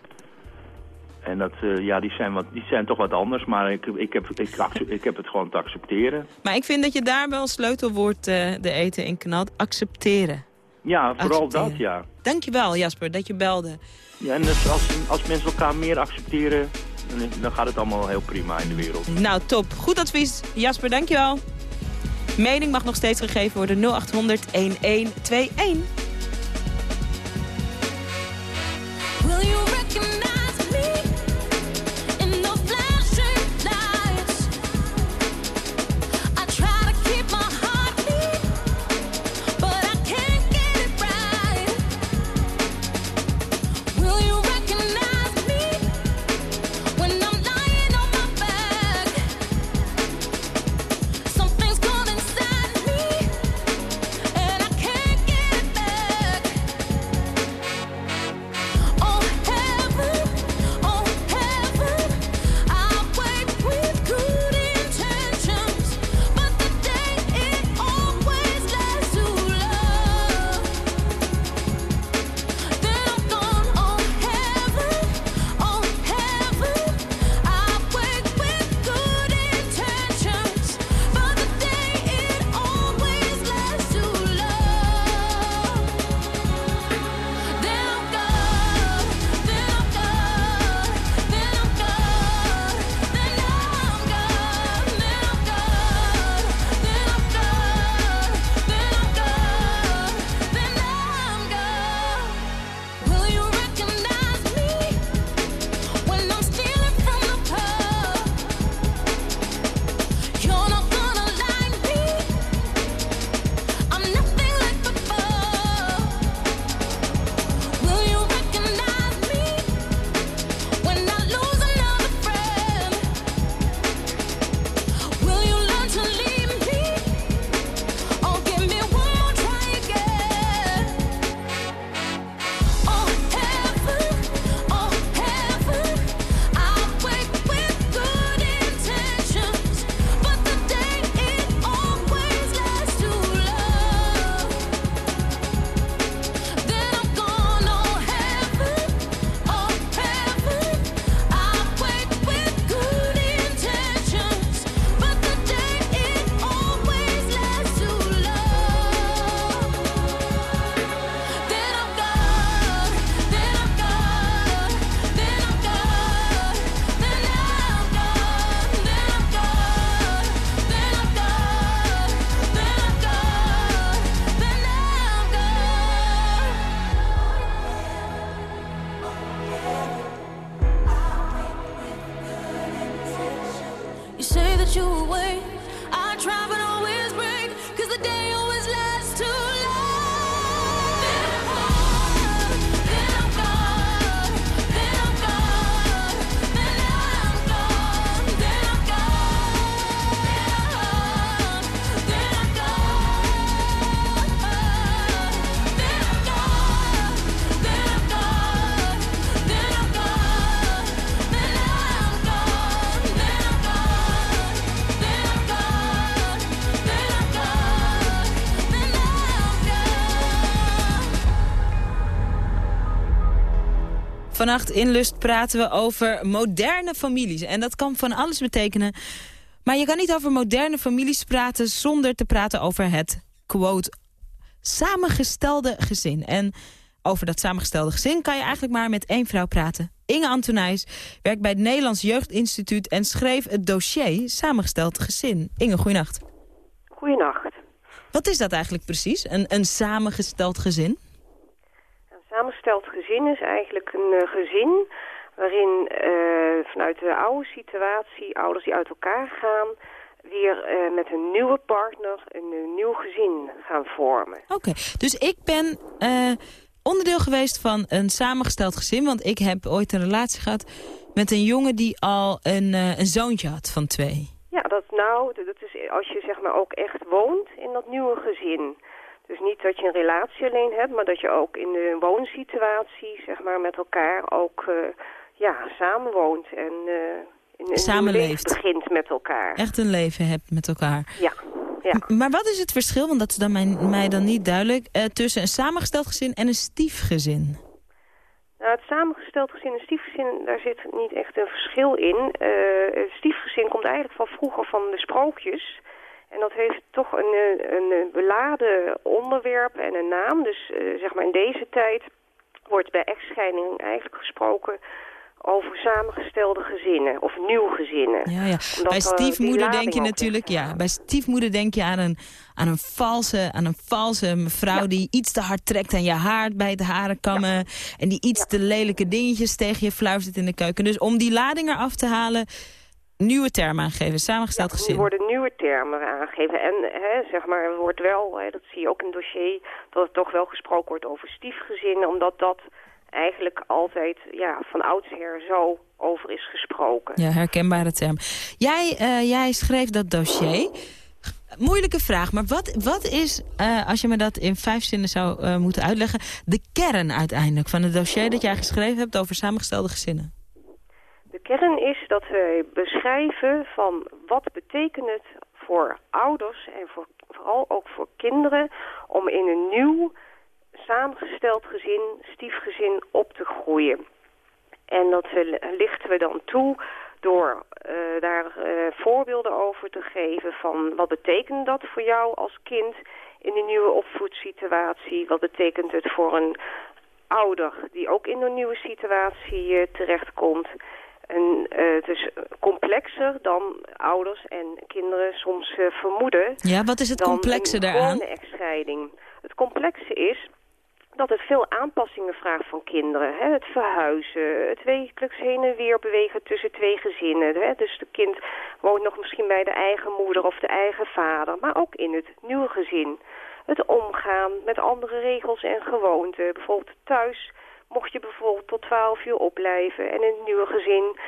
En dat, uh, ja, die zijn, wat, die zijn toch wat anders, maar ik, ik, heb, ik, ik heb het gewoon te accepteren. Maar ik vind dat je daar wel een sleutelwoord uh, de eten in knalt. Accepteren. Ja, vooral accepteren. dat, ja. Dankjewel, Jasper, dat je belde. Ja, en dus als, als mensen elkaar meer accepteren, dan, dan gaat het allemaal heel prima in de wereld. Nou, top. Goed advies. Jasper, dankjewel. Mening mag nog steeds gegeven worden 0800 1121. Will you Vannacht in Lust praten we over moderne families. En dat kan van alles betekenen. Maar je kan niet over moderne families praten zonder te praten over het, quote, samengestelde gezin. En over dat samengestelde gezin kan je eigenlijk maar met één vrouw praten. Inge Antonijs werkt bij het Nederlands Jeugdinstituut... en schreef het dossier Samengesteld Gezin. Inge, goeienacht. Goeienacht. Wat is dat eigenlijk precies, een, een samengesteld gezin? Samengesteld gezin is eigenlijk een uh, gezin waarin uh, vanuit de oude situatie ouders die uit elkaar gaan... weer uh, met een nieuwe partner een, een nieuw gezin gaan vormen. Oké, dus ik ben onderdeel geweest van een samengesteld gezin. Want ik heb ooit een relatie gehad met een jongen die al een, uh, een zoontje had van twee. Ja, dat, nou, dat is als je zeg maar ook echt woont in dat nieuwe gezin. Dus niet dat je een relatie alleen hebt, maar dat je ook in de woonsituatie zeg maar met elkaar ook uh, ja, samenwoont en uh, in, Samenleeft. begint met elkaar. Echt een leven hebt met elkaar. Ja. Ja. Maar wat is het verschil, want dat is dan mijn, mij dan niet duidelijk... Uh, tussen een samengesteld gezin en een stiefgezin? Nou, het samengesteld gezin en stiefgezin, daar zit niet echt een verschil in. Het stiefgezin komt eigenlijk van vroeger van de sprookjes. En dat heeft toch een, een beladen onderwerp en een naam. Dus uh, zeg maar in deze tijd wordt bij echtscheiding eigenlijk gesproken over samengestelde gezinnen of nieuw gezinnen. Ja, ja. bij stiefmoeder denk je natuurlijk, ja, bij stiefmoeder denk je aan een, aan een valse, aan een valse mevrouw die iets te hard trekt aan je haar bij het harenkammen ja. en die iets te lelijke dingetjes tegen je fluistert in de keuken. Dus om die lading eraf te halen, nieuwe termen aangeven, samengesteld gezin. Er worden nieuwe termen aangegeven en hè, zeg maar, er wordt wel, hè, dat zie je ook in het dossier, dat er toch wel gesproken wordt over stiefgezinnen, omdat dat eigenlijk altijd ja, van oudsher zo over is gesproken. Ja, herkenbare term. Jij, uh, jij schreef dat dossier. Moeilijke vraag, maar wat, wat is, uh, als je me dat in vijf zinnen zou uh, moeten uitleggen... de kern uiteindelijk van het dossier dat jij geschreven hebt over samengestelde gezinnen? De kern is dat we beschrijven van wat betekent het voor ouders... en voor, vooral ook voor kinderen om in een nieuw samengesteld gezin, stiefgezin op te groeien. En dat lichten we dan toe door uh, daar uh, voorbeelden over te geven van wat betekent dat voor jou als kind in die nieuwe opvoedsituatie. Wat betekent het voor een ouder die ook in een nieuwe situatie uh, terechtkomt. En het is complexer dan ouders en kinderen soms vermoeden. Ja, wat is het complexe daaraan? Echtscheiding. Het complexe is dat het veel aanpassingen vraagt van kinderen. Hè? Het verhuizen, het wekelijks heen en weer bewegen tussen twee gezinnen. Hè? Dus het kind woont nog misschien bij de eigen moeder of de eigen vader, maar ook in het nieuwe gezin. Het omgaan met andere regels en gewoonten. Bijvoorbeeld thuis mocht je bijvoorbeeld tot 12 uur opblijven en in het nieuwe gezin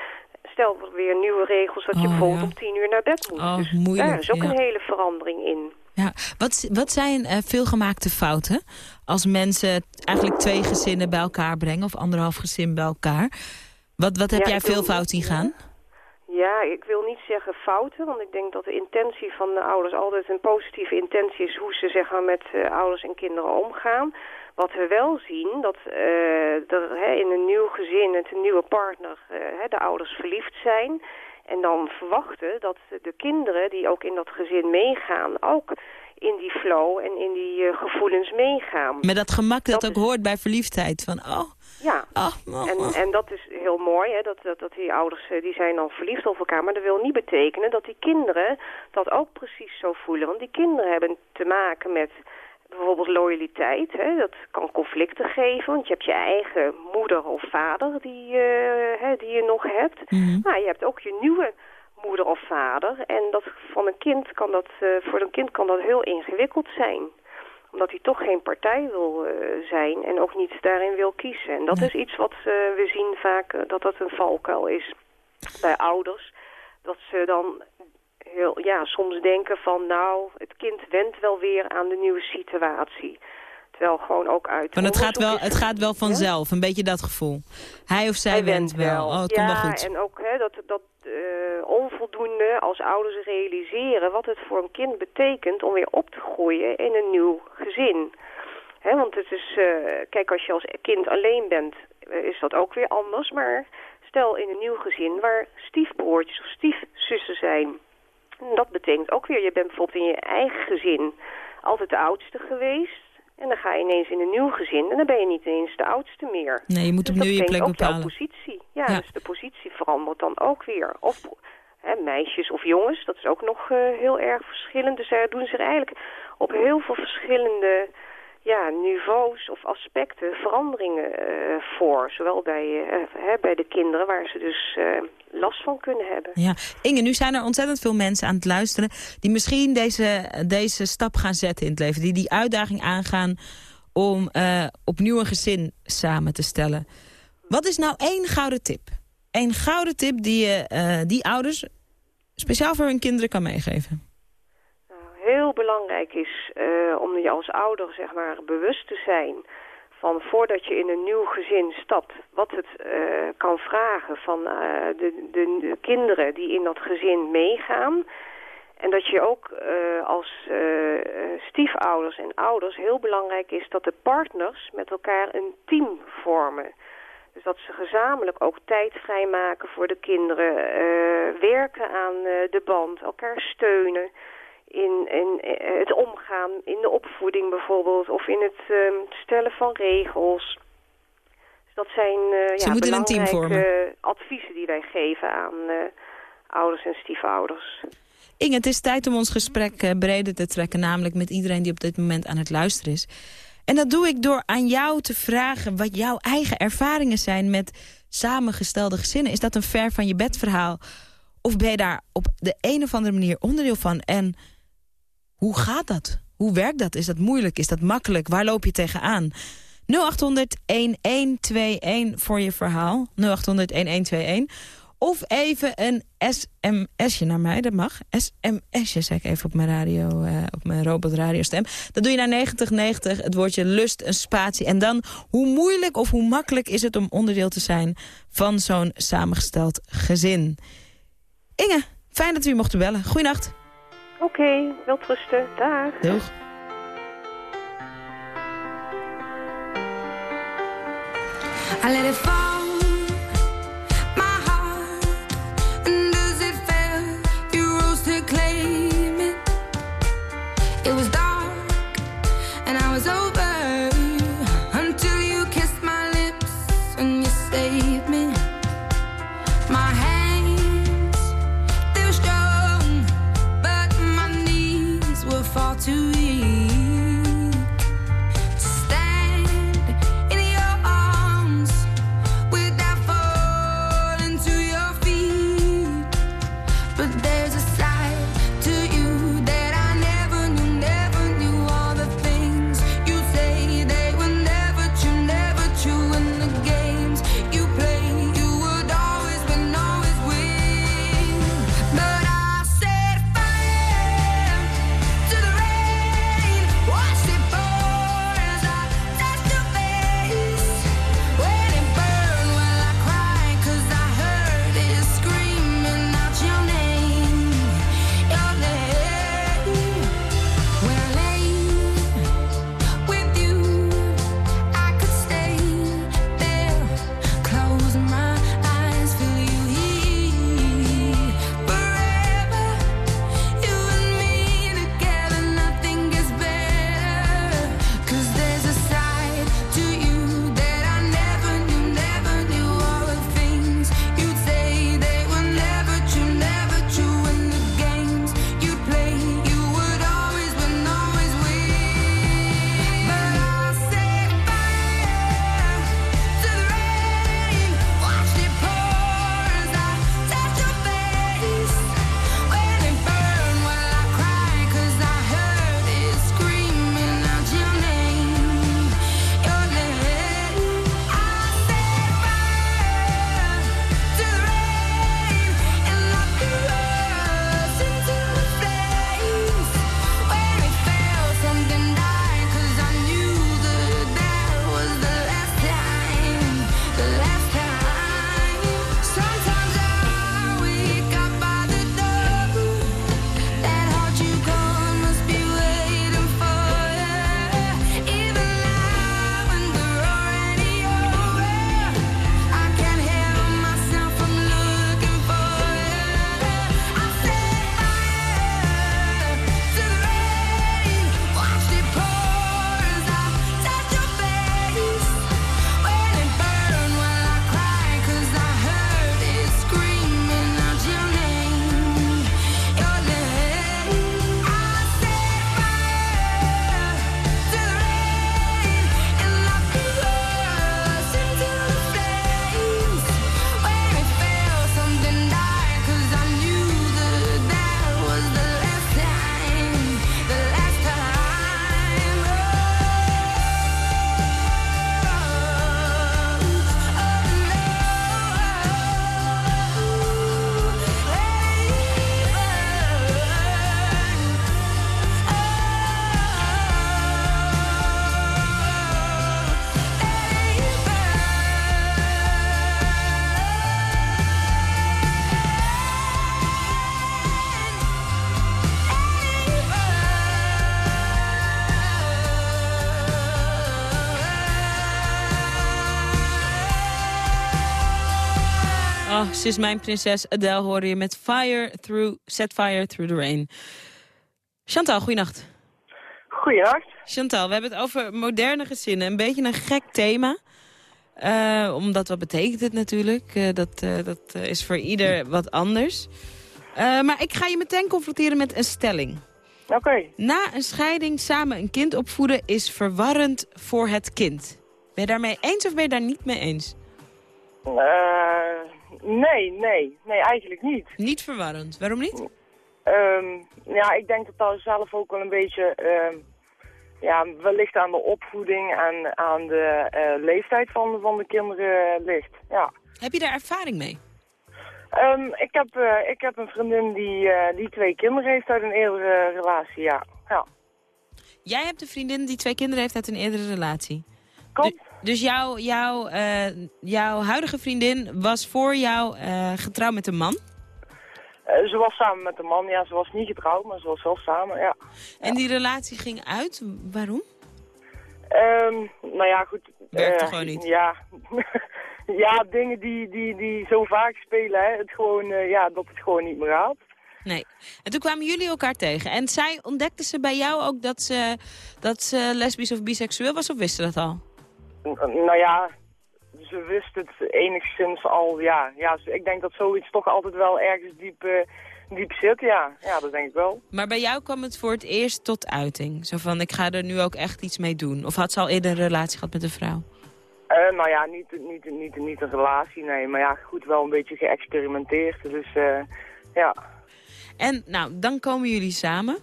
stel weer nieuwe regels dat je oh, bijvoorbeeld ja. om 10 uur naar bed moet. Oh, dus moeilijk, daar is ook ja. een hele verandering in. Ja, wat, wat zijn uh, veelgemaakte fouten als mensen eigenlijk twee gezinnen bij elkaar brengen of anderhalf gezin bij elkaar? Wat, wat heb ja, jij veel fout zien gaan? Ja, ik wil niet zeggen fouten, want ik denk dat de intentie van de ouders altijd een positieve intentie is hoe ze zeg maar, met uh, ouders en kinderen omgaan. Wat we wel zien, dat, uh, dat hè, in een nieuw gezin met een nieuwe partner hè, de ouders verliefd zijn... En dan verwachten dat de kinderen die ook in dat gezin meegaan... ook in die flow en in die uh, gevoelens meegaan. Met dat gemak dat, dat ook is... hoort bij verliefdheid. Van, oh, ja, oh, oh, en, en dat is heel mooi, hè, dat, dat, dat die ouders die zijn dan verliefd op elkaar. Maar dat wil niet betekenen dat die kinderen dat ook precies zo voelen. Want die kinderen hebben te maken met bijvoorbeeld loyaliteit. Hè? Dat kan conflicten geven, want je hebt je eigen moeder of vader die, uh, hè, die je nog hebt. Mm -hmm. Maar je hebt ook je nieuwe moeder of vader. En dat van een kind kan dat, uh, voor een kind kan dat heel ingewikkeld zijn. Omdat hij toch geen partij wil uh, zijn en ook niet daarin wil kiezen. En dat Nee. is iets wat we zien vaak, dat dat een valkuil is bij ouders. Dat ze dan heel, ja, soms denken van nou, het kind went wel weer aan de nieuwe situatie. Terwijl gewoon ook uit Want het gaat, wel, het gaat wel vanzelf, een beetje dat gevoel. Hij of zij Hij went wel. Oh, het komt ja, wel goed. en ook hè, dat, dat eh, onvoldoende als ouders realiseren wat het voor een kind betekent om weer op te groeien in een nieuw gezin. Hè, want het is, eh, kijk, als je als kind alleen bent, eh, is dat ook weer anders. Maar stel in een nieuw gezin waar stiefbroertjes of stiefzussen zijn. Dat betekent ook weer, je bent bijvoorbeeld in je eigen gezin altijd de oudste geweest. En dan ga je ineens in een nieuw gezin en dan ben je niet ineens de oudste meer. Nee, je moet dus opnieuw je plek ook bepalen. jouw positie. Ja, dus de positie verandert dan ook weer. Of hè, meisjes of jongens, dat is ook nog uh, heel erg verschillend. Dus daar doen zich eigenlijk op heel veel verschillende ja, niveaus of aspecten veranderingen uh, voor. Zowel bij, uh, bij de kinderen, waar ze dus last van kunnen hebben. Ja, Inge, nu zijn er ontzettend veel mensen aan het luisteren... die misschien deze, deze stap gaan zetten in het leven. Die die uitdaging aangaan om opnieuw een gezin samen te stellen. Wat is nou één gouden tip? Eén gouden tip die je die ouders speciaal voor hun kinderen kan meegeven? Heel belangrijk is uh, om je als ouder zeg maar, bewust te zijn van voordat je in een nieuw gezin stapt, wat het uh, kan vragen van de, de, de, kinderen die in dat gezin meegaan. En dat je ook als stiefouders en ouders heel belangrijk is dat de partners met elkaar een team vormen. Dus dat ze gezamenlijk ook tijd vrijmaken voor de kinderen, werken aan de band, elkaar steunen in, in eh, het omgaan, in de opvoeding bijvoorbeeld, of in het um, stellen van regels. Dus dat zijn uh, ja, vormen. adviezen die wij geven aan uh, ouders en stiefouders. Inge, het is tijd om ons gesprek breder te trekken, namelijk met iedereen die op dit moment aan het luisteren is. En dat doe ik door aan jou te vragen wat jouw eigen ervaringen zijn met samengestelde gezinnen. Is dat een ver van je bed verhaal? Of ben je daar op de een of andere manier onderdeel van? En hoe gaat dat? Hoe werkt dat? Is dat moeilijk? Is dat makkelijk? Waar loop je tegenaan? 0800-1121 voor je verhaal. 0800-1121. Of even een sms'je naar mij, dat mag. SMS'je zeg ik even op mijn radio, uh, op mijn robotradiostem. Dat doe je naar 9090, het woordje lust, een spatie. En dan, hoe moeilijk of hoe makkelijk is het om onderdeel te zijn van zo'n samengesteld gezin? Inge, fijn dat u mocht bellen. Goeienacht. Oké, okay, welterusten. Dag. Doeg. I let it fall ze is mijn prinses. Adele hoor je met Fire Through, Set Fire Through the Rain. Chantal, goeienacht. Goeienacht. Chantal, we hebben het over moderne gezinnen. Een beetje een gek thema. Uh, omdat, wat betekent het natuurlijk? Uh, dat uh, dat is voor ieder wat anders. maar ik ga je meteen confronteren met een stelling. Oké. Okay. Na een scheiding samen een kind opvoeden is verwarrend voor het kind. Ben je daarmee eens of ben je daar niet mee eens? Nee, nee. Nee, eigenlijk niet. Niet verwarrend. Waarom niet? Um, ja, ik denk dat dat zelf ook wel een beetje... Uh, ja, wellicht aan de opvoeding en aan de uh, leeftijd van, van de kinderen ligt. Ja. Heb je daar ervaring mee? Um, ik, heb, uh, ik heb een vriendin die, uh, die twee kinderen heeft uit een eerdere relatie, ja. ja. Jij hebt een vriendin die twee kinderen heeft uit een eerdere relatie? Klopt. Du dus jouw jouw jouw huidige vriendin was voor jou getrouwd met een man? Uh, ze was samen met een man, ja. Ze was niet getrouwd, maar ze was wel samen, ja. En die relatie ging uit? Waarom? Um, nou ja, goed. Werkte gewoon niet? Ja. [laughs] ja, dingen die, die, die zo vaak spelen, hè. Het gewoon, ja, dat het gewoon niet meer gaat. Nee. En toen kwamen jullie elkaar tegen. En zij ontdekte ze bij jou ook dat ze, dat ze lesbisch of biseksueel was, of wisten dat al? Nou ja, ze wist het enigszins al, ja. ja. Ik denk dat zoiets toch altijd wel ergens diep, uh, diep zit, ja. Ja, dat denk ik wel. Maar bij jou kwam het voor het eerst tot uiting? Zo van, ik ga er nu ook echt iets mee doen. Of had ze al eerder een relatie gehad met een vrouw? Uh, nou ja, niet, niet, niet, niet een relatie, nee. Maar ja, goed, wel een beetje geëxperimenteerd. Dus uh, ja. En nou, dan komen jullie samen.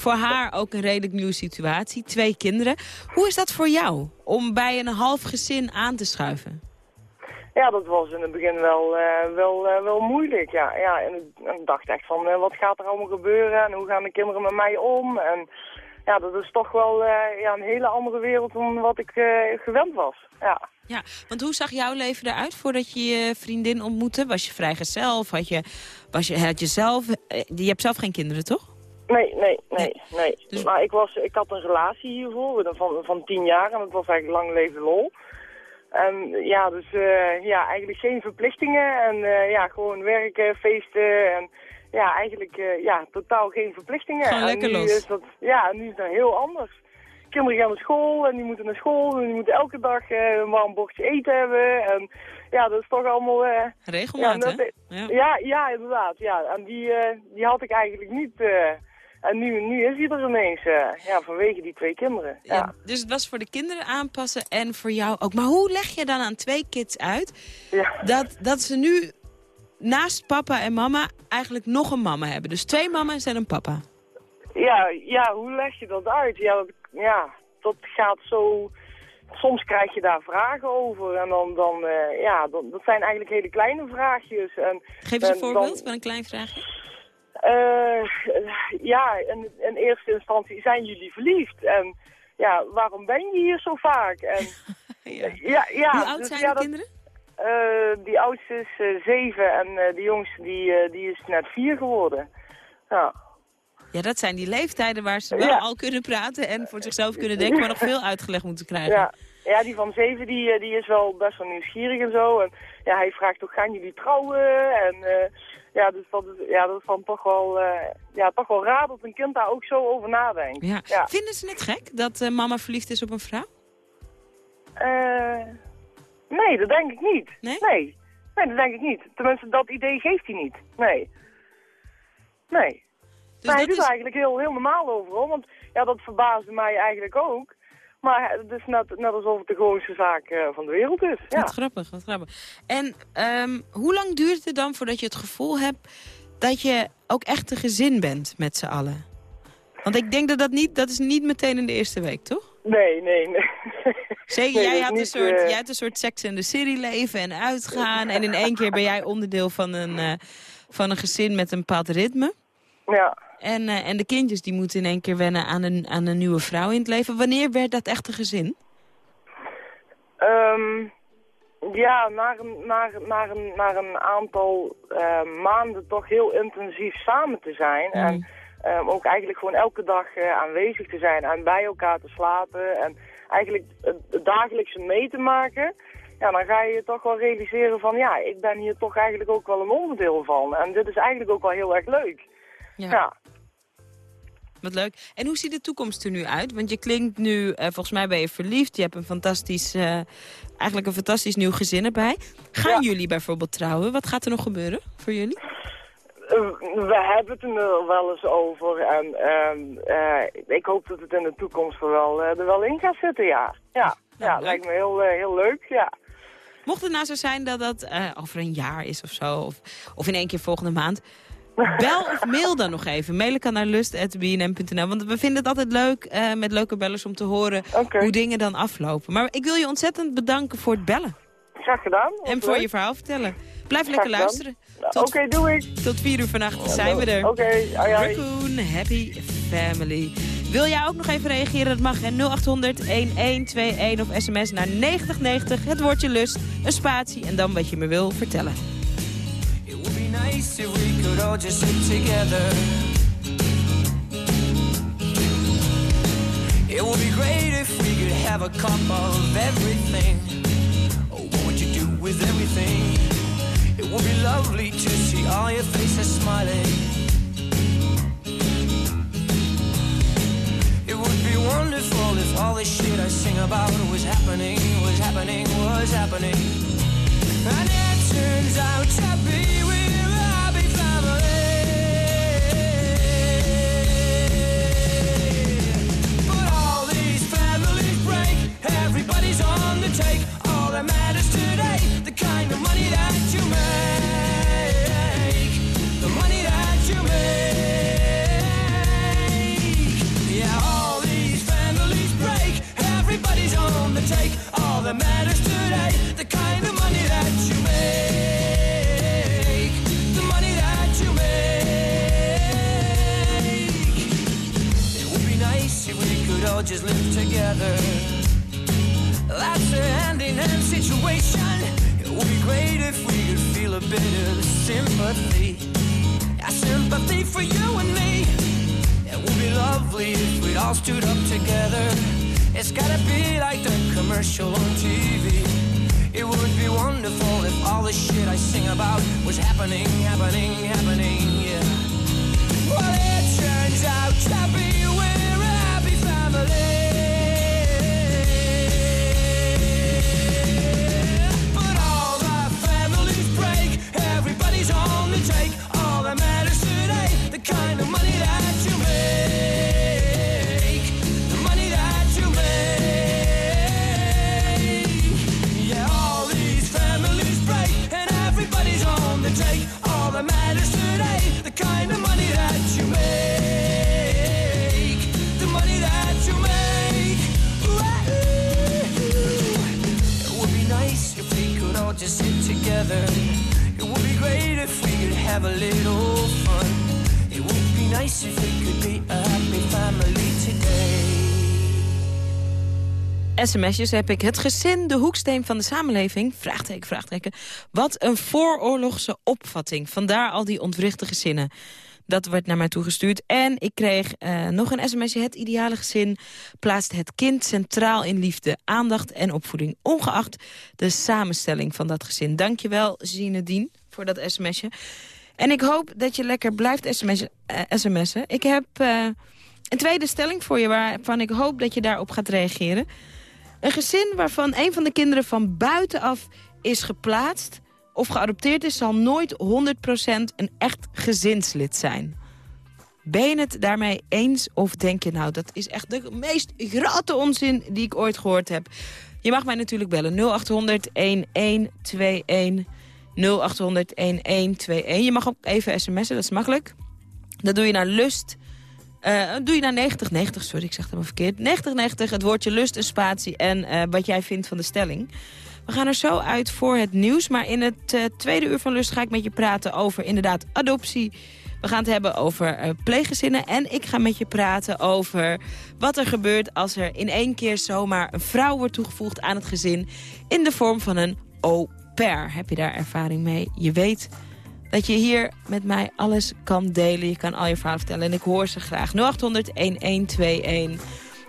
Voor haar ook een redelijk nieuwe situatie. Twee kinderen. Hoe is dat voor jou om bij een half gezin aan te schuiven? Ja, dat was in het begin wel, uh, wel, uh, wel moeilijk, ja. ja en, ik dacht echt van, uh, wat gaat er allemaal gebeuren en hoe gaan de kinderen met mij om? En ja, dat is toch wel ja, een hele andere wereld dan wat ik gewend was, ja. Ja, want hoe zag jouw leven eruit voordat je je vriendin ontmoette? Was je vrijgezel of had je, was je, had je zelf... Je hebt zelf geen kinderen, toch? Nee, nee, nee, nee. Dus... Maar ik, was, ik had een relatie hiervoor van, van tien jaar en dat was eigenlijk lang leven lol. En ja, dus uh, ja, eigenlijk geen verplichtingen en uh, ja, gewoon werken, feesten en ja, eigenlijk uh, ja, totaal geen verplichtingen. Gewoon lekker en nu los. Is dat, ja, nu is dat heel anders. Kinderen gaan naar school en die moeten naar school en die moeten elke dag een warm bordje eten hebben. En ja, dat is toch allemaal... Regelmatig, ja, ja. ja, ja, inderdaad. Ja. En die, die had ik eigenlijk niet... En nu, nu is hij er ineens, uh, ja, vanwege die twee kinderen. Ja. ja. dus het was voor de kinderen aanpassen en voor jou ook. Maar hoe leg je dan aan twee kids uit ja. dat, dat ze nu naast papa en mama eigenlijk nog een mama hebben? Dus twee mama's en een papa. Ja, ja hoe leg je dat uit? Ja, dat, ja, dat gaat zo... Soms krijg je daar vragen over en dan, dan uh, ja, dan, dat zijn eigenlijk hele kleine vraagjes. En, Geef eens een voorbeeld dan, van een klein vraagje. Uh, ja, in, in, eerste instantie zijn jullie verliefd. En ja, waarom ben je hier zo vaak? En, [laughs] ja. Ja, ja, Hoe oud dus, zijn ja, de kinderen? Uh, die oudste is uh, zeven en de jongste die, die is net vier geworden. Ja. Ja, dat zijn die leeftijden waar ze wel al kunnen praten en voor zichzelf kunnen denken, maar nog veel uitgelegd moeten krijgen. Ja, ja die van zeven die, die is wel best wel nieuwsgierig en zo. En ja, hij vraagt toch, gaan jullie trouwen? En ja, dus dat is, ja, dat is dan toch wel, uh, ja, toch wel raar dat een kind daar ook zo over nadenkt. Ja. ja. Vinden ze het gek dat uh, mama verliefd is op een vrouw? Uh, nee, dat denk ik niet. Nee? nee? Nee, dat denk ik niet. Tenminste, dat idee geeft hij niet. Nee. Nee. Dus maar hij doet is... eigenlijk heel, heel normaal overal, want ja, dat verbaasde mij eigenlijk ook. Maar het is net, net alsof het de grootste zaak uh, van de wereld is. Ja. Wat grappig, wat grappig. En um, hoe lang duurt het dan voordat je het gevoel hebt dat je ook echt een gezin bent met z'n allen? Want ik denk dat dat niet, dat is niet meteen in de eerste week, toch? Nee, nee, nee. Zeker, jij, had niet, een soort, uh... jij had een soort seks in de serie leven en uitgaan. en in één keer ben jij onderdeel van een, uh, van een gezin met een bepaald ritme. Ja. En, uh, en de kindjes die moeten in één keer wennen aan een, aan een nieuwe vrouw in het leven. Wanneer werd dat echt een gezin? Um, ja, na een, na, na, een, na een aantal uh, maanden toch heel intensief samen te zijn. Mm. En um, ook eigenlijk gewoon elke dag uh, aanwezig te zijn en bij elkaar te slapen. En eigenlijk het, het dagelijkse mee te maken. ja, dan ga je je toch wel realiseren van, ja, ik ben hier toch eigenlijk ook wel een onderdeel van. En dit is eigenlijk ook wel heel erg leuk. ja. Wat leuk. En hoe ziet de toekomst er nu uit? Want je klinkt nu, eh, volgens mij ben je verliefd. Je hebt een fantastisch, eh, eigenlijk een fantastisch nieuw gezin erbij. Gaan jullie bijvoorbeeld trouwen? Wat gaat er nog gebeuren voor jullie? Eh, we hebben het er wel eens over. En ehm, ik hoop dat het in de toekomst er wel, er wel in gaat zitten, ja. Ja, ja, lijkt me heel, heel leuk, ja. Mocht het nou zo zijn dat dat over een jaar is of zo, of, of in één keer volgende maand... Bel of mail dan nog even. Mailen kan naar lust.bnm.nl. Want we vinden het altijd leuk uh, met leuke bellers om te horen hoe dingen dan aflopen. Maar ik wil je ontzettend bedanken voor het bellen. Graag gedaan. En voor je verhaal vertellen. Blijf lekker luisteren. Oké, doe ik. Tot vier uur vannacht zijn we er. Oké, okay, Raccoon, happy family. Wil jij ook nog even reageren? Dat mag, 0800 1121 of sms naar 9090. Het woordje lust, een spatie en dan wat je me wil vertellen. Nice if we could all just sit together. It would be great if we could have a cup of everything. Oh, what would you do with everything? It would be lovely to see all your faces smiling. It would be wonderful if all the shit I sing about was happening, was happening, was happening. And it turns out to be SMS'jes heb ik. Het gezin, de hoeksteen van de samenleving. Vraagteken, vraagteken. Wat een vooroorlogse opvatting. Vandaar al die ontwrichte gezinnen. Dat werd naar mij toegestuurd. En ik kreeg uh, nog een sms'je. Het ideale gezin plaatst het kind centraal in liefde, aandacht en opvoeding. Ongeacht de samenstelling van dat gezin. Dankjewel, Zinedine, voor dat sms'je. En ik hoop dat je lekker blijft sms'en. Sms'en. Ik heb uh, een tweede stelling voor je waarvan ik hoop dat je daarop gaat reageren. Een gezin waarvan een van de kinderen van buitenaf is geplaatst of geadopteerd is, zal nooit 100% een echt gezinslid zijn. Ben je het daarmee eens of denk je nou, dat is echt de meest grote onzin die ik ooit gehoord heb. Je mag mij natuurlijk bellen 0800 1121 0800 1121. Je mag ook even sms'en, dat is makkelijk. Dat doe je naar lust. Uh, doe je naar 9090, sorry, ik zeg het maar verkeerd. 9090, het woordje lust, een spatie en uh, wat jij vindt van de stelling. We gaan er zo uit voor het nieuws. Maar in het uh, tweede uur van Lust ga ik met je praten over inderdaad adoptie. We gaan het hebben over pleeggezinnen. En ik ga met je praten over wat er gebeurt als er in één keer zomaar een vrouw wordt toegevoegd aan het gezin. In de vorm van een au pair. Heb je daar ervaring mee? Je weet dat je hier met mij alles kan delen. Je kan al je verhalen vertellen en ik hoor ze graag. 0800 1121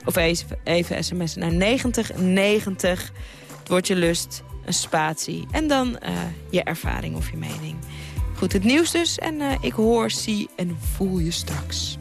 of even, even sms'en naar 9090. Het wordt je lust, een spatie en dan eh, je ervaring of je mening. Goed, het nieuws dus en eh, ik hoor, zie en voel je straks.